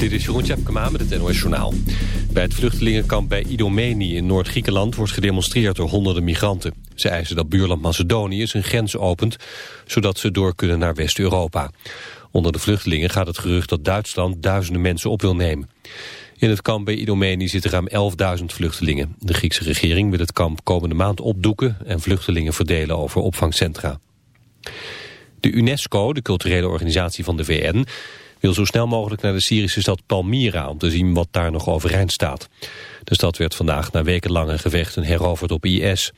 Dit is Jeroen Tjepkema met het NOS Journaal. Bij het vluchtelingenkamp bij Idomeni in Noord-Griekenland wordt gedemonstreerd door honderden migranten. Ze eisen dat buurland Macedonië zijn grens opent, zodat ze door kunnen naar West-Europa. Onder de vluchtelingen gaat het gerucht dat Duitsland duizenden mensen op wil nemen. In het kamp bij Idomeni zitten ruim 11.000 vluchtelingen. De Griekse regering wil het kamp komende maand opdoeken en vluchtelingen verdelen over opvangcentra. De UNESCO, de culturele organisatie van de VN, wil zo snel mogelijk naar de Syrische stad Palmyra om te zien wat daar nog overeind staat. De stad werd vandaag na wekenlange gevechten heroverd op IS.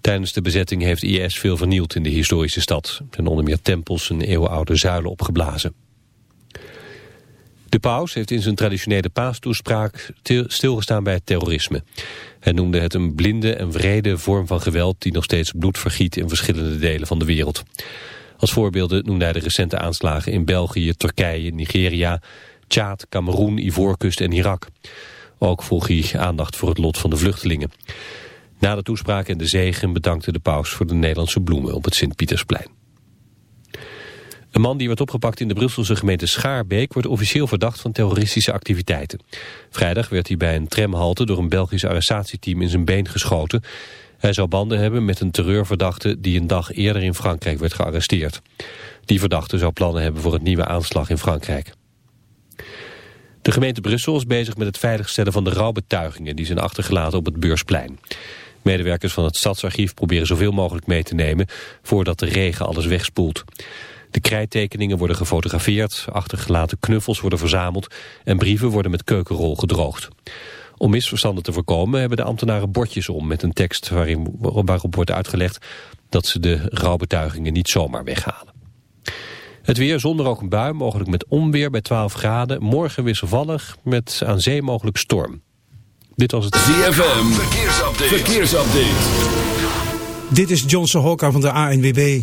Tijdens de bezetting heeft IS veel vernield in de historische stad. en onder meer tempels en eeuwenoude zuilen opgeblazen. De paus heeft in zijn traditionele paastoespraak stilgestaan bij het terrorisme. Hij noemde het een blinde en wrede vorm van geweld die nog steeds bloed vergiet in verschillende delen van de wereld. Als voorbeelden noemde hij de recente aanslagen in België, Turkije, Nigeria, Tjaad, Cameroen, Ivoorkust en Irak. Ook vroeg hij aandacht voor het lot van de vluchtelingen. Na de toespraak en de zegen bedankte de paus voor de Nederlandse bloemen op het Sint-Pietersplein. Een man die werd opgepakt in de Brusselse gemeente Schaarbeek... wordt officieel verdacht van terroristische activiteiten. Vrijdag werd hij bij een tramhalte door een Belgisch arrestatieteam in zijn been geschoten. Hij zou banden hebben met een terreurverdachte die een dag eerder in Frankrijk werd gearresteerd. Die verdachte zou plannen hebben voor een nieuwe aanslag in Frankrijk. De gemeente Brussel is bezig met het veiligstellen van de rouwbetuigingen die zijn achtergelaten op het Beursplein. Medewerkers van het Stadsarchief proberen zoveel mogelijk mee te nemen voordat de regen alles wegspoelt. De krijttekeningen worden gefotografeerd, achtergelaten knuffels worden verzameld en brieven worden met keukenrol gedroogd. Om misverstanden te voorkomen hebben de ambtenaren bordjes om met een tekst waarin, waarop wordt uitgelegd dat ze de rouwbetuigingen niet zomaar weghalen. Het weer zonder ook een bui, mogelijk met onweer bij 12 graden. Morgen wisselvallig met aan zee mogelijk storm. Dit was het ZFM. Verkeersupdate. Verkeersupdate. Dit is Johnson Hokka van de ANWB.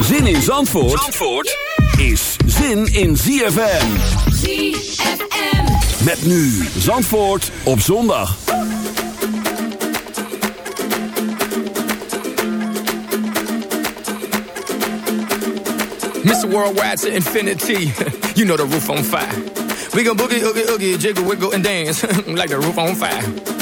Zin in Zandvoort, Zandvoort is zin in ZFM. ZFM. Met nu Zandvoort op zondag. Mr. Worldwide to infinity. you know the roof on fire. We go boogie, oogie, oogie, jiggle, wiggle, and dance like the roof on fire.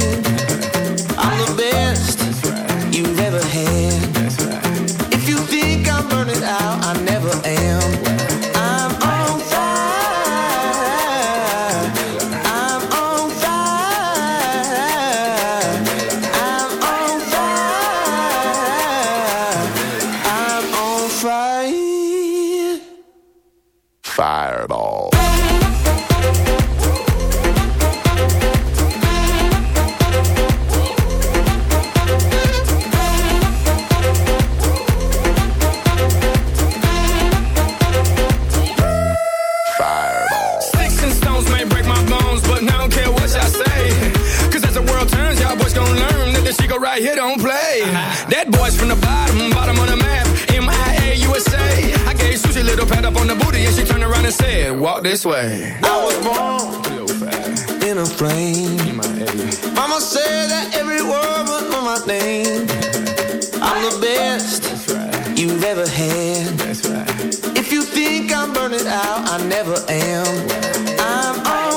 Sticks and stones may break my bones, but I don't care what y'all say. Cause as the world turns, y'all boys gon' learn that this go right here don't play. That boy's from the bottom, bottom the map. MIA USA. I gave little up on the booty, and she turned around and said, Walk this way. I was born in a flame. Mama said that every my name. I'm the best right. you've ever had. That's right. Think I'm burning out, I never am. I'm on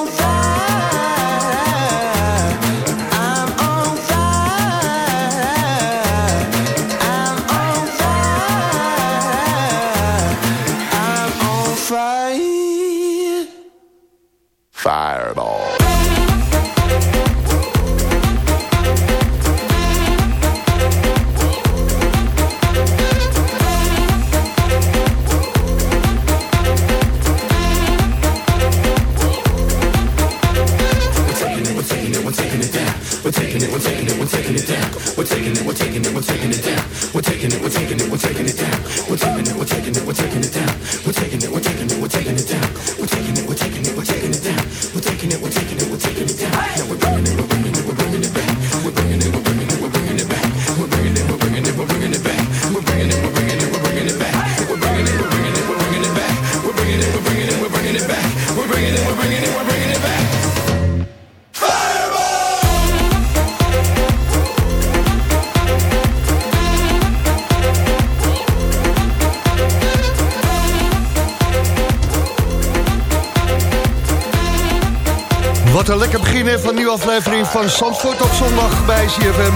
aflevering van Zandvoort op zondag bij CFM.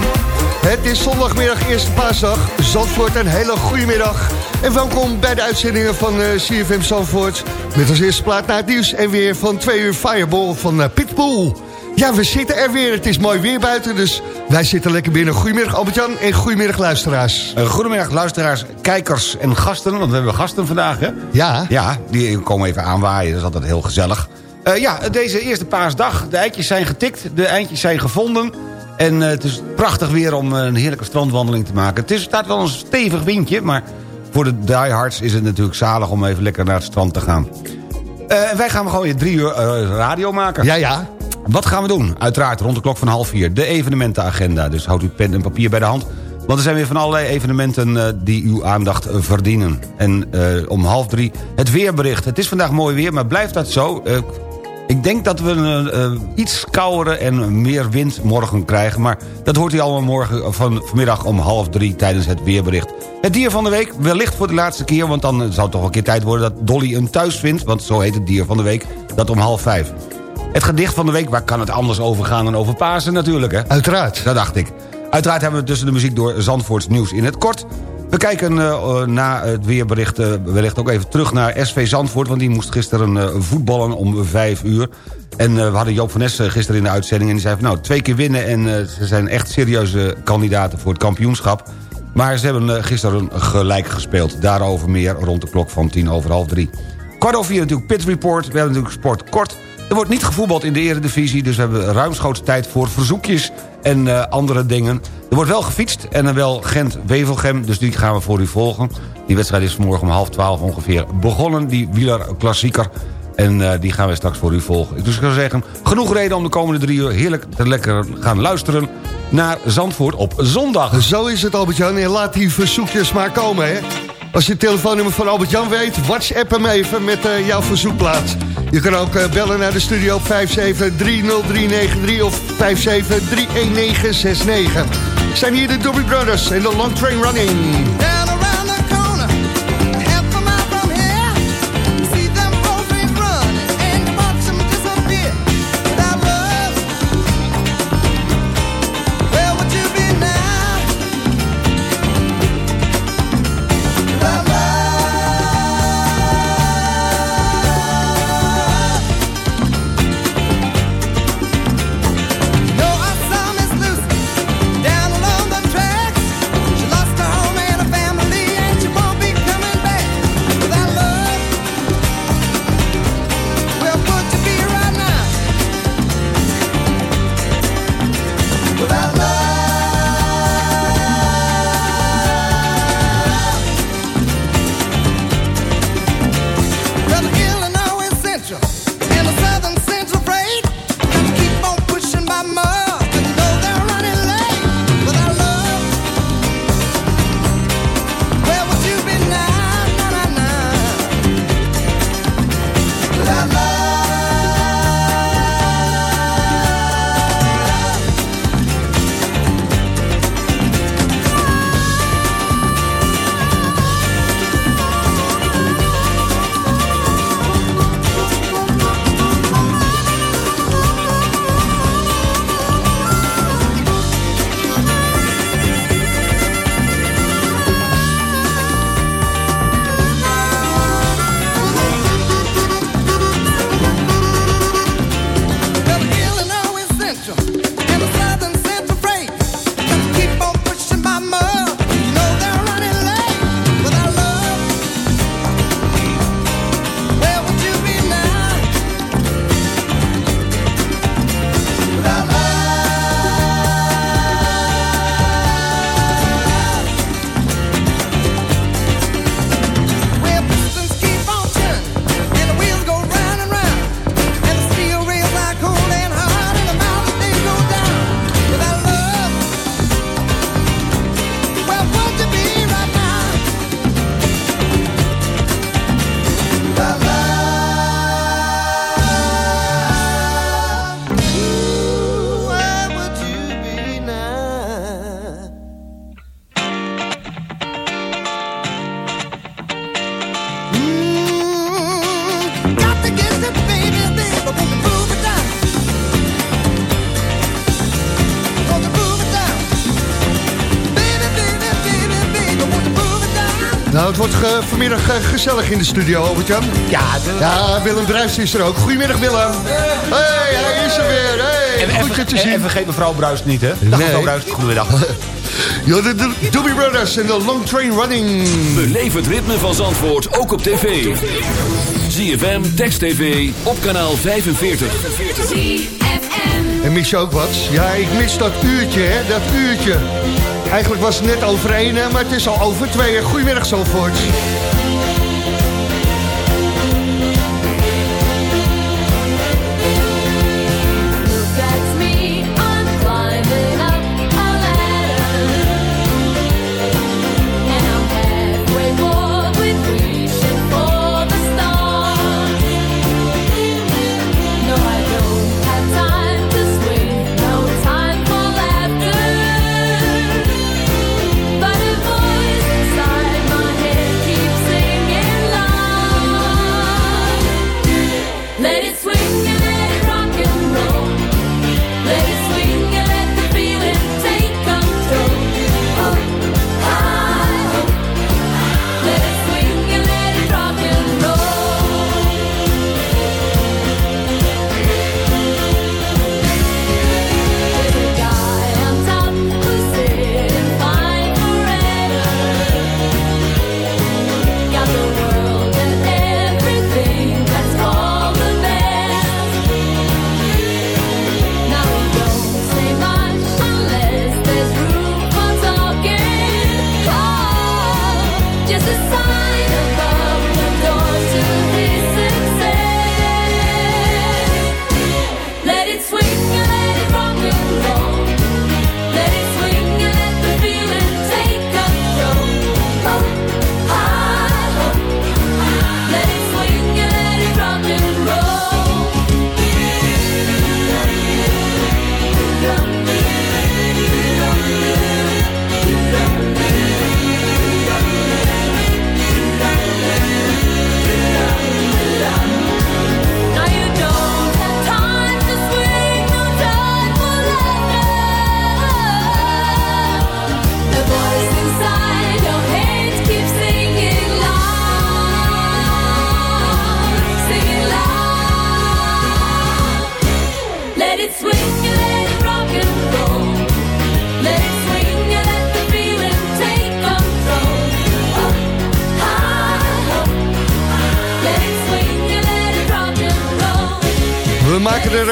Het is zondagmiddag, eerste paasdag. Zandvoort, een hele goede middag. En welkom bij de uitzendingen van eh, CFM Zandvoort. Met als eerste plaat naar het nieuws en weer van twee uur Fireball van uh, Pitbull. Ja, we zitten er weer. Het is mooi weer buiten, dus wij zitten lekker binnen. Goedemiddag Albert-Jan en goedemiddag luisteraars. Uh, goedemiddag luisteraars, kijkers en gasten. Want we hebben gasten vandaag, hè? Ja, Ja, die komen even aanwaaien. Dat is altijd heel gezellig. Uh, ja, deze eerste paasdag. De eitjes zijn getikt, de eindjes zijn gevonden. En uh, het is prachtig weer om een heerlijke strandwandeling te maken. Het is, staat wel een stevig windje, maar voor de diehards is het natuurlijk zalig... om even lekker naar het strand te gaan. Uh, wij gaan gewoon weer drie uur radio maken. ja, ja. Wat gaan we doen? Uiteraard rond de klok van half vier. De evenementenagenda. Dus houdt u pen en papier bij de hand. Want er zijn weer van allerlei evenementen die uw aandacht verdienen. En uh, om half drie het weerbericht. Het is vandaag mooi weer, maar blijft dat zo? Ik denk dat we een iets koudere en meer wind morgen krijgen. Maar dat hoort u allemaal morgen van, vanmiddag om half drie tijdens het weerbericht. Het dier van de week, wellicht voor de laatste keer... want dan zou het toch een keer tijd worden dat Dolly een thuis vindt... want zo heet het dier van de week, dat om half vijf. Het gedicht van de week, waar kan het anders over gaan dan over Pasen natuurlijk, hè? Uiteraard. Dat dacht ik. Uiteraard hebben we tussen de muziek door Zandvoorts nieuws in het kort. We kijken uh, na het weerbericht uh, wellicht ook even terug naar SV Zandvoort... want die moest gisteren voetballen om vijf uur. En we hadden Joop van Nes gisteren in de uitzending... en die zei van nou, twee keer winnen... en ze zijn echt serieuze kandidaten voor het kampioenschap. Maar ze hebben gisteren gelijk gespeeld. Daarover meer rond de klok van tien over half drie. Kwart over vier natuurlijk Pit Report. We hebben natuurlijk sport kort... Er wordt niet gevoetbald in de eredivisie... dus we hebben ruimschoots tijd voor verzoekjes en uh, andere dingen. Er wordt wel gefietst en dan wel Gent-Wevelgem... dus die gaan we voor u volgen. Die wedstrijd is vanmorgen om half twaalf ongeveer begonnen. Die wielerklassieker. En uh, die gaan we straks voor u volgen. Dus ik zou zeggen, genoeg reden om de komende drie uur... heerlijk te lekker gaan luisteren naar Zandvoort op zondag. Zo is het, Albert-Jan. En laat die verzoekjes maar komen, hè. Als je het telefoonnummer van Albert-Jan weet, WhatsApp hem even met uh, jouw verzoekplaats. Je kan ook uh, bellen naar de studio op 5730393 of 5731969. Zijn hier de Dobby Brothers en de Long Train Running. Vanmiddag eh, gezellig in de studio, Albert-Jan. Ja, de- Ja, Willem Bruis is er ook. Goedemiddag, Willem. Hey, hij is er weer. Hey, en, goed je te en, zien. en vergeet mevrouw Bruis niet, hè? Dag Nee. mevrouw Bruis, goedemiddag. Ja, de, de Doobie Brothers en de Long Train Running. Beleef het ritme van Zandvoort ook op tv. ZFM, Text TV, op kanaal 45. En mis je ook wat? Ja, ik mis dat uurtje, hè, dat uurtje. Eigenlijk was het net over één, hè, maar het is al over twee. Goedemiddag, Zandvoort.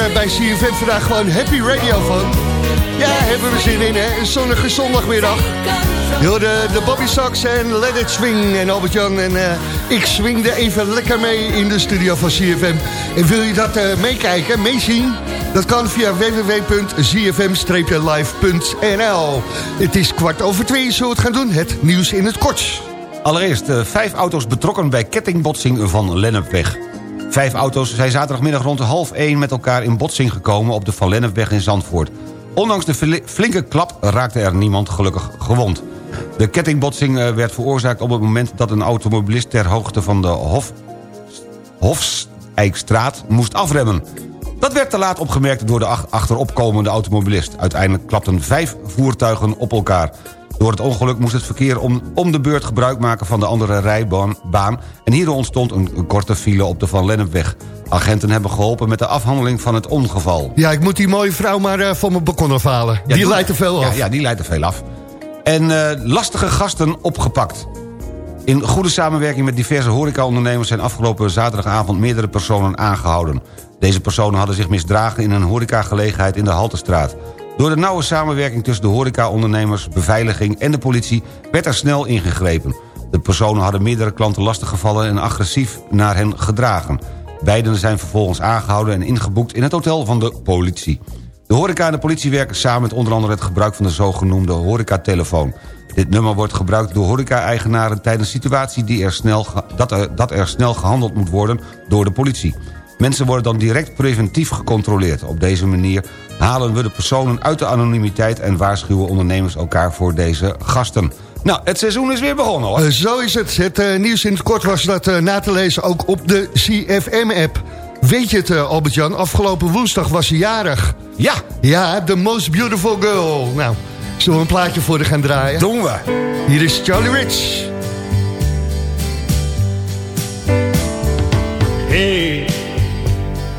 Eh, bij CFM vandaag gewoon happy radio van. Ja, hebben we zin in, hè? Een zonnige zondagmiddag. Yo, de, de Bobby Sox en Let It Swing. En Albert-Jan en eh, ik swingde even lekker mee in de studio van CFM. En wil je dat eh, meekijken, meezien? Dat kan via www.zfm-live.nl Het is kwart over twee, zullen we het gaan doen? Het nieuws in het kort. Allereerst, eh, vijf auto's betrokken bij kettingbotsing van Lennepweg. Vijf auto's zijn zaterdagmiddag rond half één met elkaar in botsing gekomen... op de Van Lennepweg in Zandvoort. Ondanks de fli- flinke klap raakte er niemand gelukkig gewond. De kettingbotsing eh, werd veroorzaakt op het moment dat een automobilist... ter hoogte van de Hof, Hofsijkstraat moest afremmen. Dat werd te laat opgemerkt door de ach- achteropkomende automobilist. Uiteindelijk klapten vijf voertuigen op elkaar. Door het ongeluk moest het verkeer om, om de beurt gebruik maken van de andere rijbaan... baan, en hierdoor ontstond een, een korte file op de Van Lennepweg. Agenten hebben geholpen met de afhandeling van het ongeval. Ja, ik moet die mooie vrouw maar eh, van mijn balkon afhalen. Ja, die leidt er veel af. Ja, die leidt er veel af. En eh, lastige gasten opgepakt. In goede samenwerking met diverse horecaondernemers... zijn afgelopen zaterdagavond meerdere personen aangehouden. Deze personen hadden zich misdragen in een horecagelegenheid in de Haltestraat. Door de nauwe samenwerking tussen de horecaondernemers, beveiliging en de politie... werd er snel ingegrepen. De personen hadden meerdere klanten lastiggevallen en agressief naar hen gedragen. Beiden zijn vervolgens aangehouden en ingeboekt in het hotel van de politie. De horeca en de politie werken samen met onder andere het gebruik van de zogenoemde horecatelefoon. Dit nummer wordt gebruikt door horeca-eigenaren tijdens situatie die snel dat, dat er snel gehandeld moet worden door de politie. Mensen worden dan direct preventief gecontroleerd. Op deze manier halen we de personen uit de anonimiteit... en waarschuwen ondernemers elkaar voor deze gasten. Nou, het seizoen is weer begonnen hoor. Eh, zo is het. Het eh, nieuws in het kort was dat eh, na te lezen ook op de CFM-app. Weet je het, Albert-Jan? Afgelopen woensdag was ze jarig. Ja. Ja, the most beautiful girl. Nou, zullen we een plaatje voor te gaan draaien? Doen we. Hier is Charlie Rich. Hey.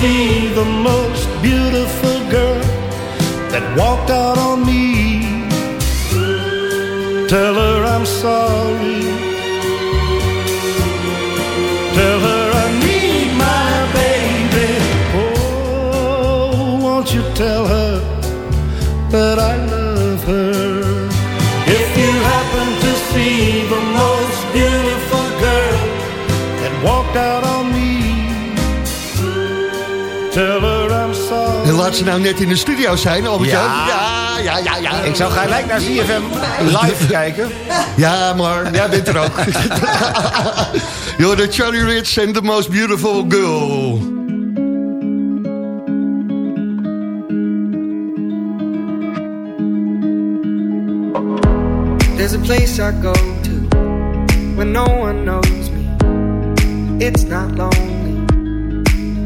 happen see the most beautiful girl that walked out on me, tell her I'm sorry. En laat ze nou net in de studio zijn, albert Ja. ja, ja, ja, ja. Ik zou gelijk naar CFM live kijken. Ja, maar jij bent er ook. You're the Charlie Rich and the most beautiful girl. There's a place I go to when no one knows me. It's not lonely,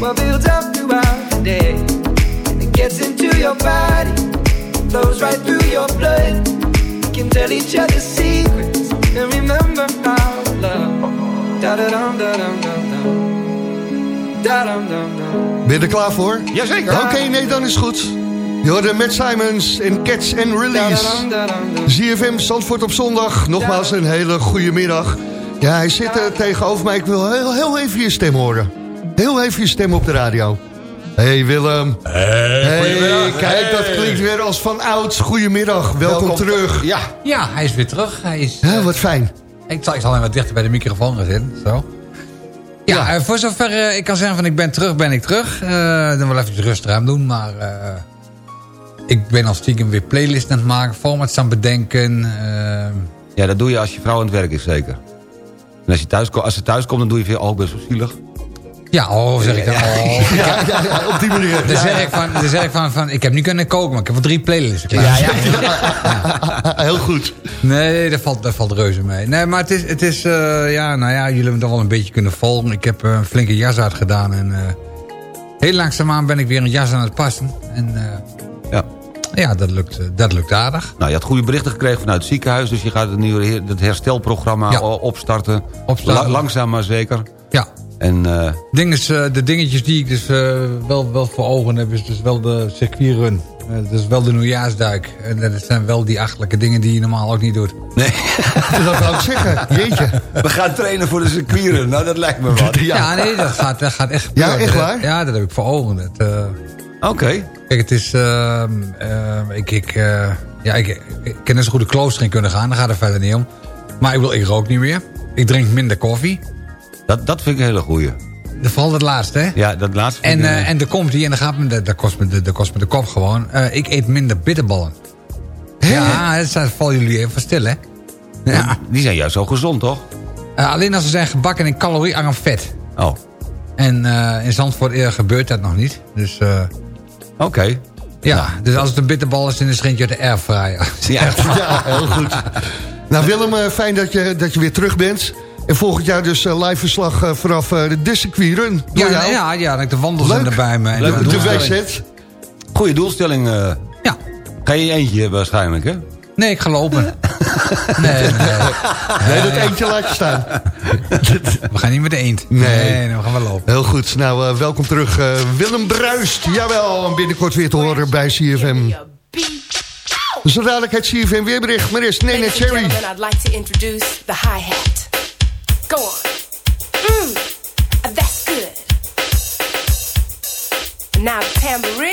what builds up throughout the day. And it gets into your body, flows right through your blood. We can tell each other secrets and remember our love. Da da dum da dum dum dum. Da dum dum dum. Ben je er klaar voor? Jazeker. Oké, nee, dan is het goed. Je hoorde Matt Simons in Catch and Release. ZFM Zandvoort op zondag. Nogmaals een hele goede middag. Ja, hij zit er tegenover mij. Ik wil heel, heel even je stem horen. Heel even je stem op de radio. Hey Willem. Hey, kijk, dat klinkt weer als van ouds. Goedemiddag, welkom, terug. Ja, Ja, hij is weer terug. Hij is, Hè, wat fijn. ik, zal, ik zal hem wat dichter bij de microfoon gaan zitten. Zo. Ja, eh, voor zover eh, ik kan zeggen van ik ben terug, ben ik terug. Eh, dan wel even rustig aan doen, maar... eh, ik ben al stiekem weer playlist aan het maken, formats aan het bedenken. eh, ja, dat doe je als je vrouw aan het werk is, zeker. En als, je thuis, als ze thuis komt, dan doe je veel... Oh, ben zo zielig. Ja, oh, zeg ik dan. Oh, Ja, ja, ja, op die manier. Dan zeg ik, van, dan zeg ik van, van, ik heb nu kunnen koken, maar ik heb wel drie playlists. Ja, ja. Heel goed. Nee, dat valt, dat valt reuze mee. Nee, maar het is, het is eh, ja, nou ja, jullie hebben het wel een beetje kunnen volgen. Ik heb eh, een flinke jas uitgedaan en eh, heel langzaamaan ben ik weer een jas aan het passen. En Ja. ja, dat lukt, dat lukt aardig. Nou, je had goede berichten gekregen vanuit het ziekenhuis... dus je gaat het nieuwe het herstelprogramma Ja. opstarten. Opstarten. La- langzaam maar zeker. Ja, En eh, Ding is, eh, de dingetjes die ik dus eh, wel, wel voor ogen heb, is dus wel de circuitrun. Eh, dus wel de nieuwjaarsduik. En dat zijn wel die achtelijke dingen die je normaal ook niet doet. nee, Dat wou ik zeggen. Jeetje. we gaan trainen voor de circuiren. Nou, dat lijkt me wat. Ja, nee, dat gaat, dat gaat echt Ja, echt waar? Ja, dat heb ik voor ogen. Dat, eh, Oké. Kijk, het is... ehm, ehm, ik, ik, eh, ja, ik, ik ken net zo goed de klooster in kunnen gaan. Daar gaat het verder niet om. Maar ik, wil, ik rook niet meer. Ik drink minder koffie. Dat, dat vind ik een hele goeie. Dat vooral het laatste, hè? Ja, dat laatste En, ik, eh, eh, en er komt die, en dat, gaat me, dat, dat, kost me, de- dat kost me de kop gewoon. Eh, ik eet minder bitterballen. Ja, dat vallen jullie even stil, hè? Ja. Die zijn juist zo gezond, toch? Alleen als ze zijn gebakken in caloriearm vet. Oh, En eh, in Zandvoort gebeurt dat nog niet. Dus eh, oké. ja, dus als het een bitterbal is, dan is het eentje uit de airfryer. Ja, Ja, heel goed. Nou Willem, fijn dat je, dat je weer terug bent. En volgend jaar dus eh, live verslag eh, vanaf eh, de circuitrun. Door Ja, jou. ja, ja, ik de wandelsem Leuk. erbij me. En Leuk, dan De doen we- WZ. Goeie doelstelling. eh. Ja. Ga je eentje waarschijnlijk, hè? Nee, ik ga lopen. nee, nee, Nee, dat eentje laat je staan. we gaan niet met de eend. Nee. nee we gaan wel lopen. Heel goed. Nou, eh, welkom terug. eh, Willem Bruist. Jawel, en binnenkort weer te horen bij CFM. Zo dadelijk het CFM weerbericht. Maar eerst Nene Cherry. I'd like to introduce the hi-hat. Go on. Mm, that's good. Now the tambourine.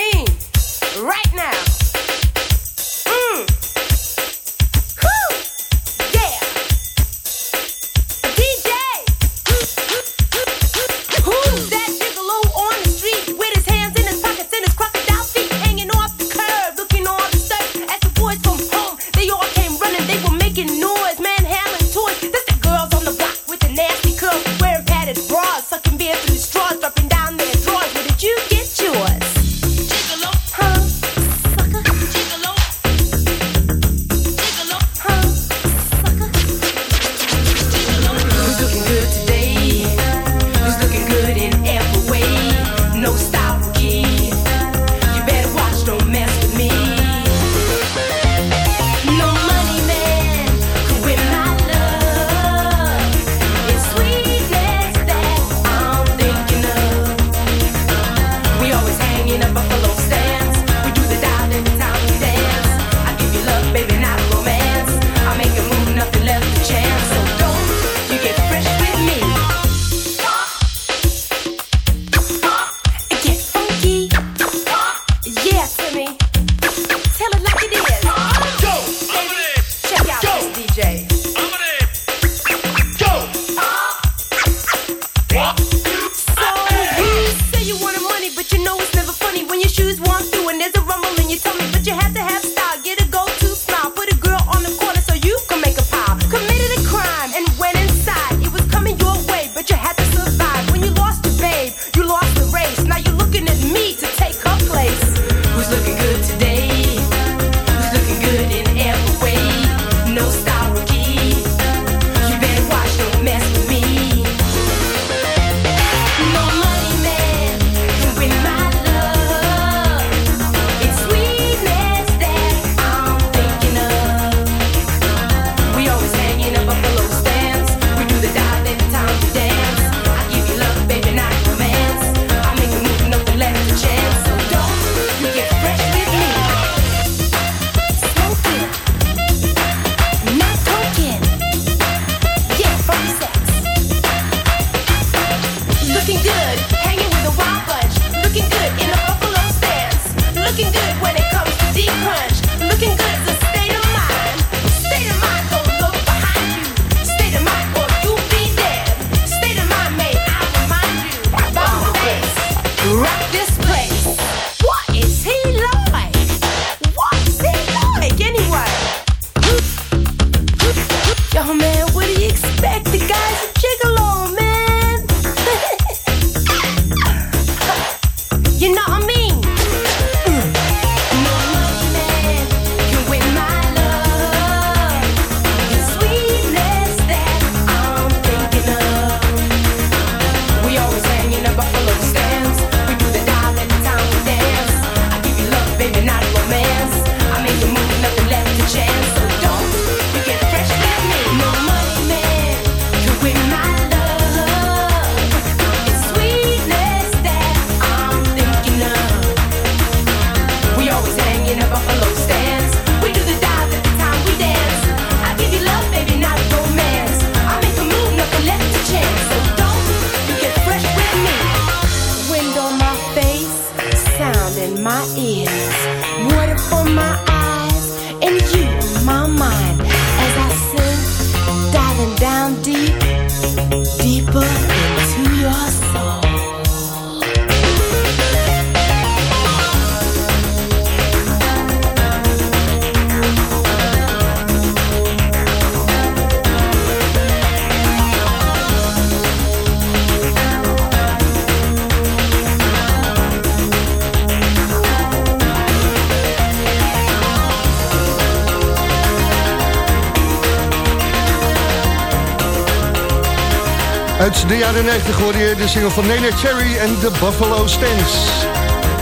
Uit de jaren 90 hoorde je de single van Nene Cherry en de Buffalo Stance.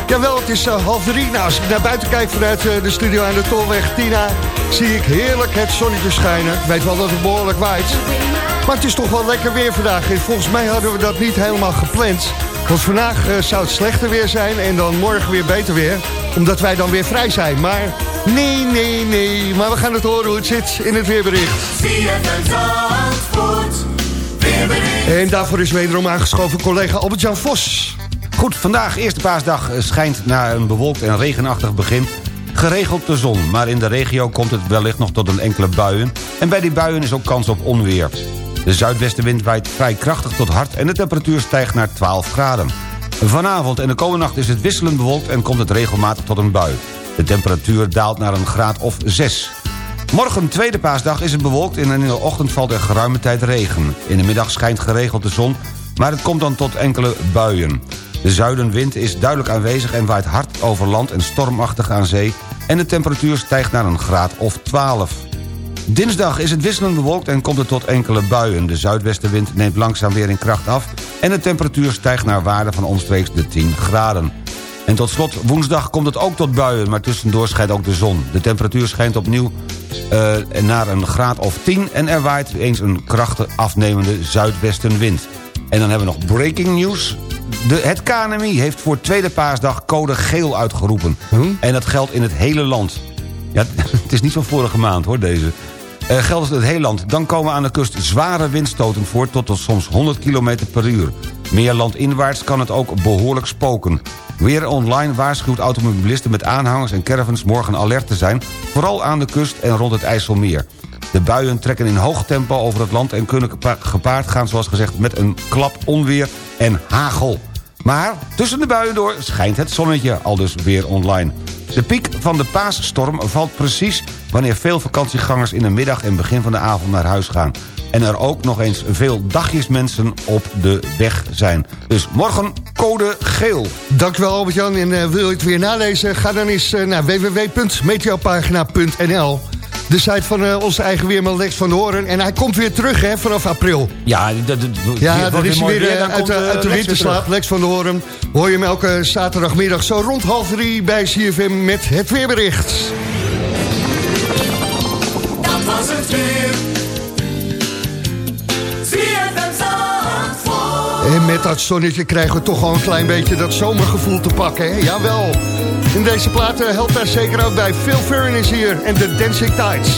Jawel, het is eh, half drie. Nou, als ik naar buiten kijk vanuit eh, de studio aan de Tolweg Tina... zie ik heerlijk het zonnetje schijnen. Ik weet wel dat het behoorlijk waait. Maar het is toch wel lekker weer vandaag. En volgens mij hadden we dat niet helemaal gepland. Want vandaag eh, zou het slechter weer zijn en dan morgen weer beter weer. Omdat wij dan weer vrij zijn. Maar nee, nee, nee. Maar we gaan het horen hoe het zit in het weerbericht. En daarvoor is wederom aangeschoven collega Albert-Jan Vos. Goed, vandaag, eerste paasdag, eh, schijnt na een bewolkt en regenachtig begin... geregeld de zon, maar in de regio komt het wellicht nog tot een enkele buien... en bij die buien is ook kans op onweer. De zuidwestenwind waait vrij krachtig tot hard... en de temperatuur stijgt naar 12 graden. Vanavond en de komende nacht is het wisselend bewolkt... en komt het regelmatig tot een bui. De temperatuur daalt naar een graad of 6. Morgen, tweede paasdag, is het bewolkt en in de ochtend valt er geruime tijd regen. In de middag schijnt geregeld de zon, maar het komt dan tot enkele buien. De zuidenwind is duidelijk aanwezig en waait hard over land en stormachtig aan zee... en de temperatuur stijgt naar een graad of 12. Dinsdag is het wisselend bewolkt en komt het tot enkele buien. De zuidwestenwind neemt langzaam weer in kracht af... en de temperatuur stijgt naar waarde van omstreeks de 10 graden. En tot slot, woensdag komt het ook tot buien... maar tussendoor schijnt ook de zon. De temperatuur schijnt opnieuw eh, naar een graad of 10... en er waait eens een krachtig afnemende zuidwestenwind. En dan hebben we nog breaking news. De, het KNMI heeft voor tweede paasdag code geel uitgeroepen. En dat geldt in het hele land. Ja, het is niet van vorige maand hoor, deze. Eh geldt het hele land. Dan komen aan de kust zware windstoten voor... tot, tot soms 100 km per uur. Meer landinwaarts kan het ook behoorlijk spoken. Weer online waarschuwt automobilisten met aanhangers en caravans morgen alert te zijn... vooral aan de kust en rond het IJsselmeer. De buien trekken in hoog tempo over het land... en kunnen gepa- gepaard gaan, zoals gezegd, met een klap onweer en hagel. Maar tussen de buien door schijnt het zonnetje, al dus weer online. De piek van de paasstorm valt precies wanneer veel vakantiegangers... in de middag en begin van de avond naar huis gaan. En er ook nog eens veel dagjesmensen op de weg zijn. Dus morgen code geel. Dankjewel Albert-Jan. En eh, wil je het weer nalezen? Ga dan eens eh, naar www.meteopagina.nl De site van eh, onze eigen weerman Lex van Horen. En hij komt weer terug hè, vanaf april. Ja, dat, dat, Ja, dan is hij mooi weer uit, de- uit de Lex winterslaap. van de Horen. Hoor je hem elke zaterdagmiddag zo rond half drie bij CFM met het weerbericht. Dat was het weer. Met dat zonnetje krijgen we toch al een klein beetje dat zomergevoel te pakken. Hè? Jawel. In deze platen helpt daar zeker ook bij. Phil Furran is hier en de Dancing Tides.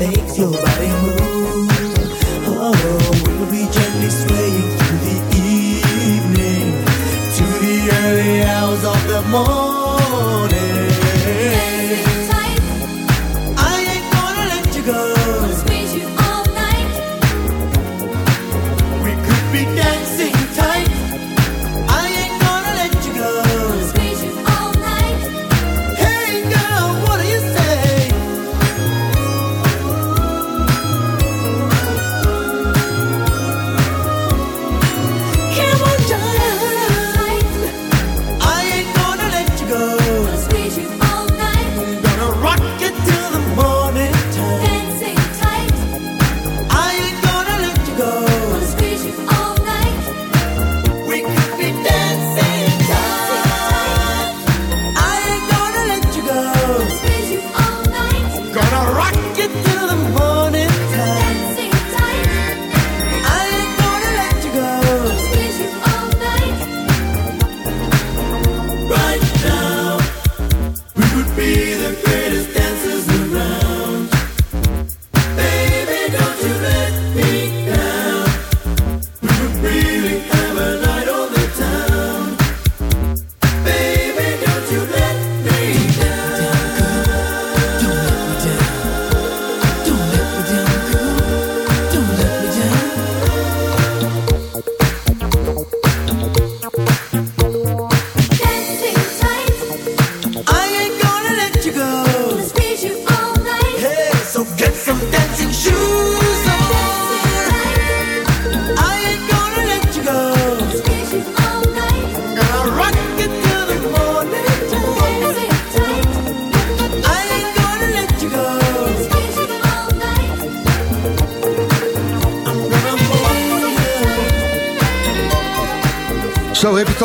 Makes your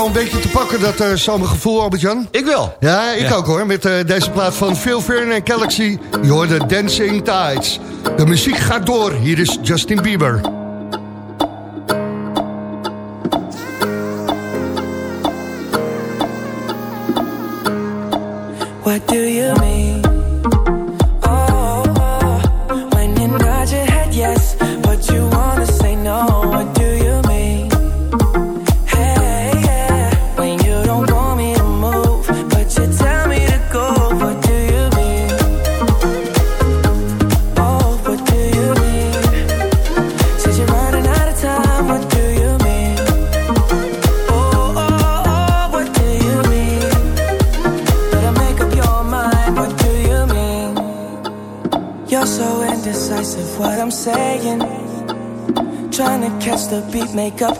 al een beetje te pakken, dat uh, zomergevoel, Albert-Jan? Ik wel. Ja, ik Ja. ook hoor. Met eh, deze plaat van Phil Fern en Galaxy. Je hoorde Dancing Tides. De muziek gaat door. Hier is Justin Bieber.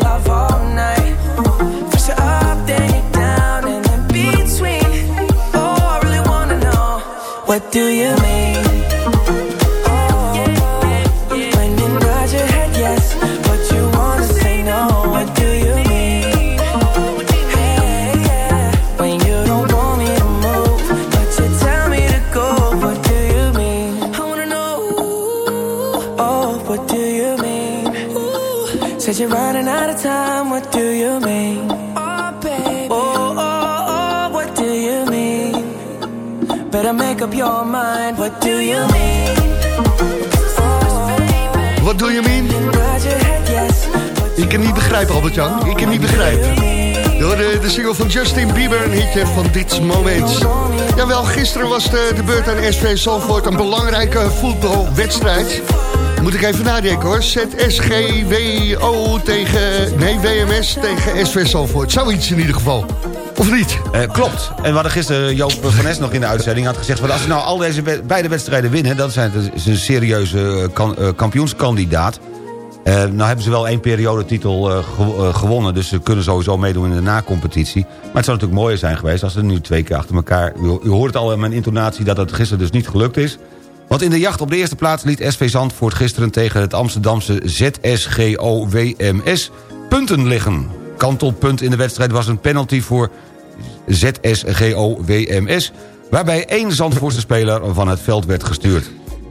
love all night. First you up, then you down, and in between. Oh, I really wanna know what do you mean? Ik kan niet begrijpen, Albert-Jan. Ik kan niet begrijpen. Door de, de single van Justin Bieber, een hitje van dit moment. Jawel, gisteren was de, de beurt aan SV Zalvoort een belangrijke voetbalwedstrijd. Moet ik even nadenken hoor. ZSGWO tegen... Nee, WMS tegen SV Zalvoort. Zoiets in ieder geval. Of niet? Eh, klopt. En we gisteren Joop van Nes nog in de uitzending had gezegd... Als we nou al deze beide wedstrijden winnen... dan zijn is een serieuze eh, eh, kampioenskandidaat. Eh, nou hebben ze wel één periodetitel eh, gew- eh, gewonnen... dus ze kunnen sowieso meedoen in de na-competitie. Maar het zou natuurlijk mooier zijn geweest... als ze nu twee keer achter elkaar... U, u hoort het al in mijn intonatie dat het gisteren dus niet gelukt is... Want in de jacht op de eerste plaats liet SV Zandvoort gisteren... tegen het Amsterdamse ZSGO-WMS punten liggen. Kantelpunt in de wedstrijd was een penalty voor ZSGO-WMS... waarbij één Zandvoortse speler van het veld werd gestuurd.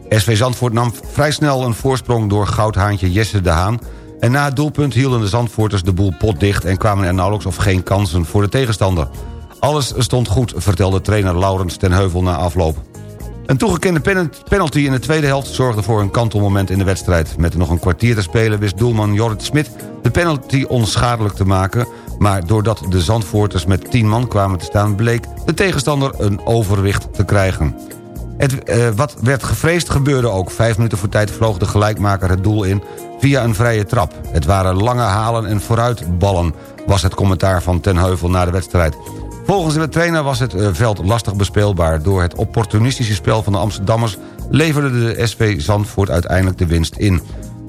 SV Zandvoort nam vrij snel een voorsprong door goudhaantje Jesse de Haan... en na het doelpunt hielden de Zandvoorters de boel potdicht... en kwamen er nauwelijks of geen kansen voor de tegenstander. Alles stond goed, vertelde trainer Laurens ten Heuvel na afloop. Een toegekende pen- penalty in de tweede helft zorgde voor een kantelmoment in de wedstrijd. Met nog een kwartier te spelen wist doelman Jorrit Smit de penalty onschadelijk te maken... maar doordat de Zandvoorters met 10 man kwamen te staan... bleek de tegenstander een overwicht te krijgen. Het, eh, wat werd gevreesd gebeurde ook. Vijf minuten voor tijd vloog de gelijkmaker het doel in via een vrije trap. Het waren lange halen en vooruitballen, was het commentaar van Ten Heuvel na de wedstrijd. Volgens de trainer was het eh, veld lastig bespeelbaar. Door het opportunistische spel van de Amsterdammers... leverde de SV Zandvoort uiteindelijk de winst in.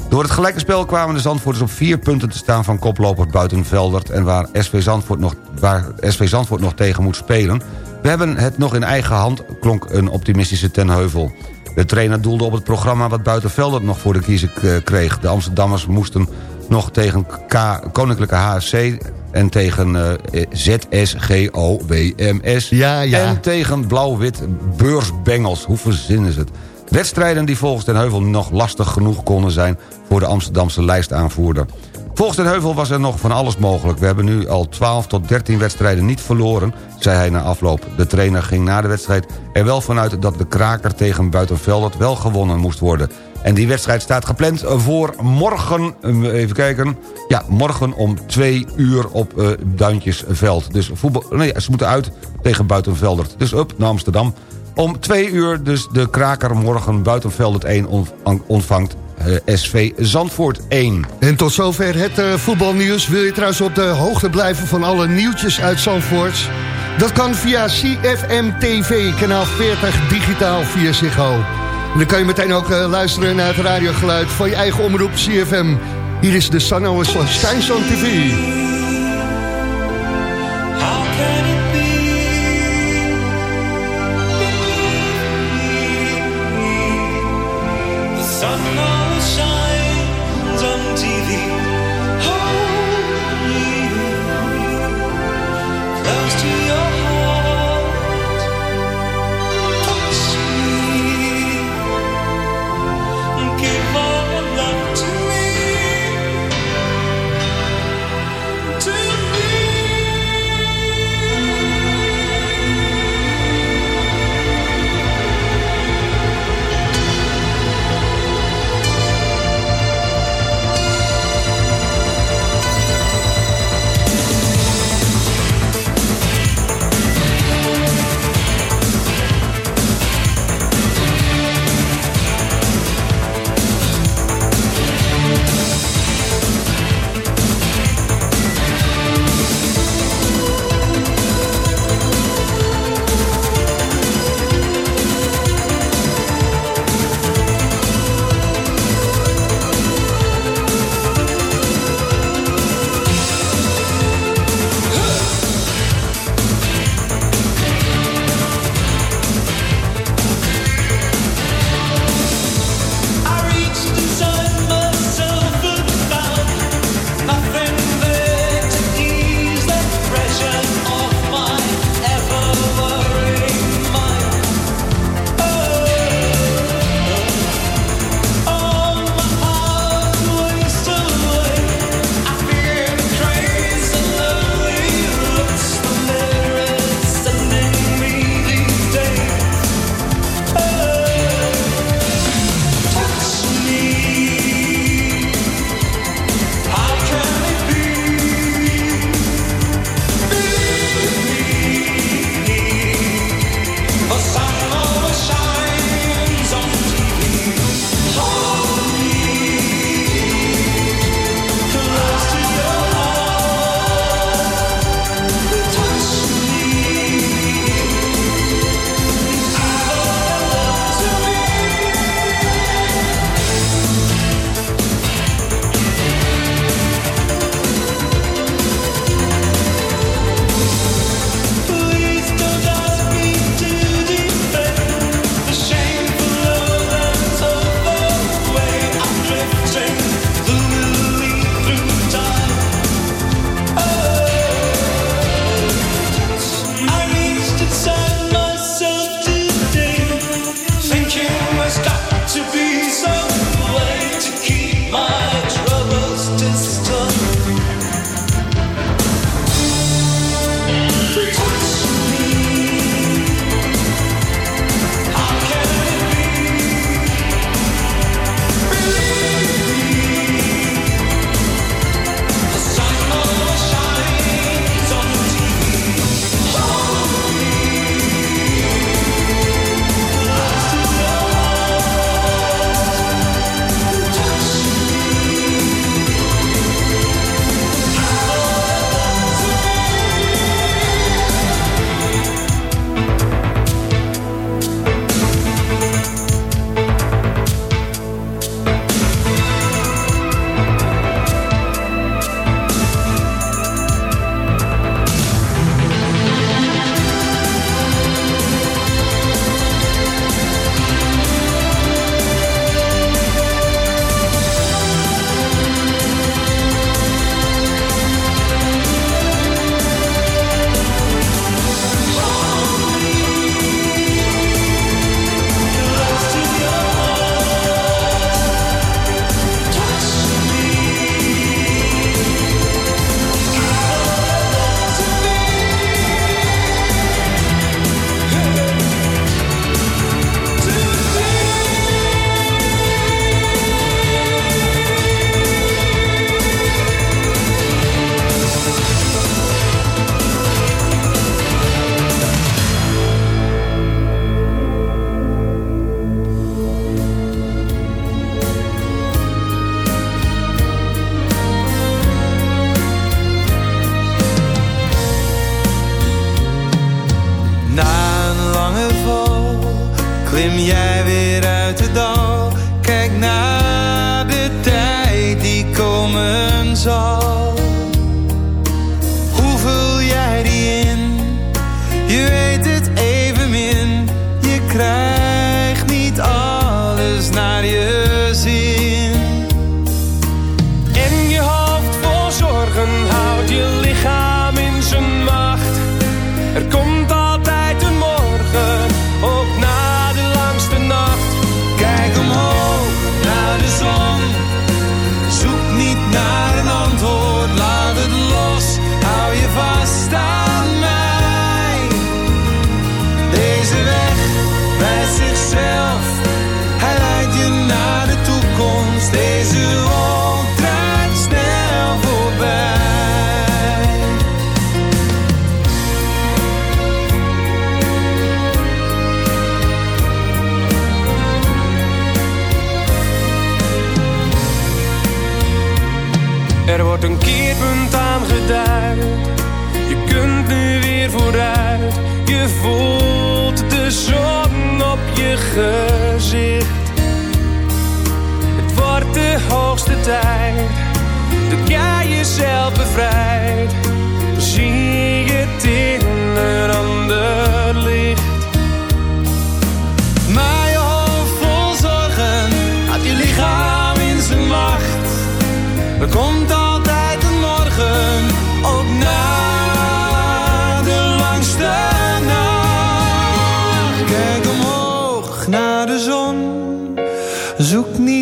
Door het gelijke spel kwamen de Zandvoorters op vier punten te staan... van koploper Buitenveldert en waar SV Zandvoort nog, waar SV Zandvoort nog tegen moet spelen... We hebben het nog in eigen hand, klonk een optimistische ten heuvel. De trainer doelde op het programma wat Buitenveldert nog voor de kiezer k- kreeg. De Amsterdammers moesten nog tegen K Koninklijke HFC en tegen eh, ZSGO-WMS. Ja, ja. En tegen Blauw-Wit Beursbengels. Hoe verzinnen ze het? Wedstrijden die volgens Den Heuvel nog lastig genoeg konden zijn... voor de Amsterdamse lijstaanvoerder. Volgens Den Heuvel was er nog van alles mogelijk. We hebben nu al 12 tot 13 wedstrijden niet verloren, zei hij na afloop. De trainer ging na de wedstrijd er wel vanuit dat de kraker tegen Buitenveldert wel gewonnen moest worden. En die wedstrijd staat gepland voor morgen, eh, even kijken... Ja, morgen om 2 uur op eh, Duintjesveld. Dus voetbal, nee, ze moeten uit tegen Buitenveldert. Dus up naar Amsterdam. Om 2 uur dus de kraker morgen Buitenveldert 1 ontvang- ontvangt SV Zandvoort 1. En tot zover het eh, voetbalnieuws. Wil je trouwens op de hoogte blijven van alle nieuwtjes uit Zandvoort? Dat kan via CFM TV, kanaal 40, digitaal via Ziggo. En dan kan je meteen ook eh, luisteren naar het radiogeluid van je eigen omroep CFM. Hier is de Sunhours van Shines on TV.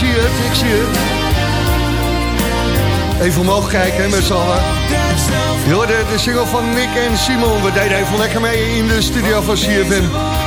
Zie het, ik zie het. Even omhoog kijken met z'n allen. Je hoorde de single van Nick en Simon. We deden even lekker mee in de studio van CFM.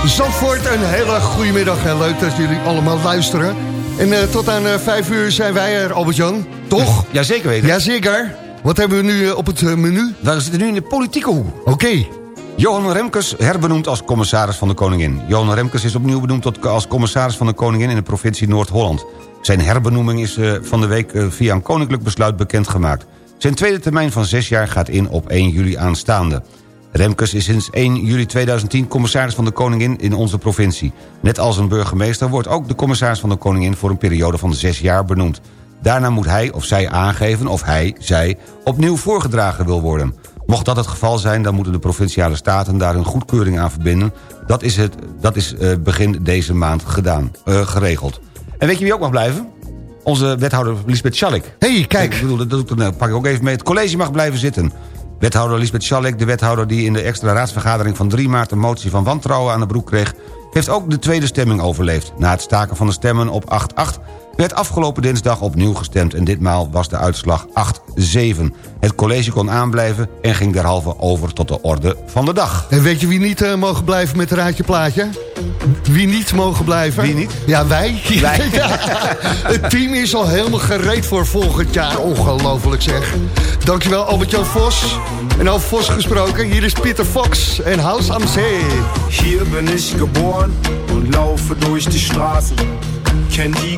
Zandvoort, een hele goede middag. En leuk dat jullie allemaal luisteren. En eh, tot aan eh, vijf uur zijn wij er, Albert-Jan. Toch? Ja, zeker weten. Jazeker. Wat hebben we nu eh, op het menu? We zitten nu in de politieke hoek. Oké. Johan Remkes herbenoemd als commissaris van de Koningin. Johan Remkes is opnieuw benoemd tot, als commissaris van de Koningin... in de provincie Noord-Holland. Zijn herbenoeming is eh, van de week eh, via een koninklijk besluit bekendgemaakt. Zijn tweede termijn van zes jaar gaat in op 1 juli aanstaande. Remkes is sinds 1 juli 2010 commissaris van de Koningin in onze provincie. Net als een burgemeester wordt ook de commissaris van de Koningin... voor een periode van zes jaar benoemd. Daarna moet hij of zij aangeven of hij, zij, opnieuw voorgedragen wil worden. Mocht dat het geval zijn, dan moeten de provinciale staten daar hun goedkeuring aan verbinden. Dat is, het, dat is eh, begin deze maand gedaan, eh, geregeld. En weet je wie ook mag blijven? Onze wethouder Lisbeth Schallik. hey, kijk. Ik bedoel, dat, eh, pak ik ook even mee. Het college mag blijven zitten. Wethouder Lisbeth Schallik, de wethouder die in de extra raadsvergadering van 3 maart... een motie van wantrouwen aan de broek kreeg... heeft ook de tweede stemming overleefd. Na het staken van de stemmen op 8-8 werd afgelopen dinsdag opnieuw gestemd... en ditmaal was de uitslag 8-7. Het college kon aanblijven en ging derhalve over tot de orde van de dag. En weet je wie niet eh, mogen blijven met Raadje Plaatje? Wie niet mogen blijven? Wie niet? Ja, wij. Wij. Ja. Het team is al helemaal gereed voor volgend jaar. Ongelooflijk zeg. Dankjewel Albert-Jan Vos. En over Vos gesproken, hier is Pieter Fox en Haus am See. Hier bin ich geboren und laufe durch die Straßen. Kenn die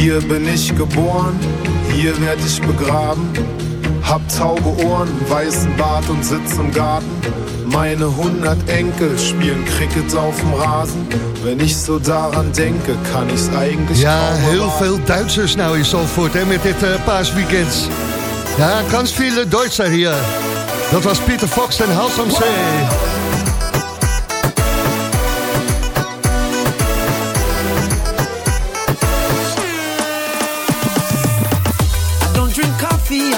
Hier bin ich geboren, hier werd ich begraben. Hab taube Ohren, weißen Bart und sitz im Garten. Meine hundert Enkel spielen Cricket auf dem Rasen. Wenn ich so daran denke, kann ich's eigentlich Ja, kaum heel veel Duitsers nou in Zandvoort hè, met dit eh, paasweekend. Ja, ganz viele Duitser hier. Dat was Pieter Fox en House am See.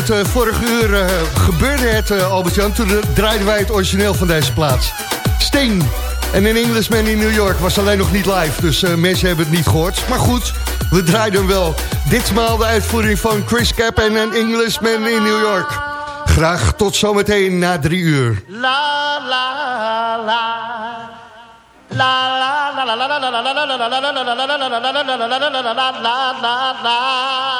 Het eh, vorige uur eh, gebeurde het, eh, Albert-Jan. Toen eh, draaiden wij het origineel van deze plaats. Sting en een Englishman in New York was alleen nog niet live. Dus eh, mensen hebben het niet gehoord. Maar goed, we draaiden hem wel. Ditmaal de uitvoering van Chris Cap en een Englishman in New York. Graag tot zometeen na drie uur. La la la. La la la la la la la la la la la la la la la la la La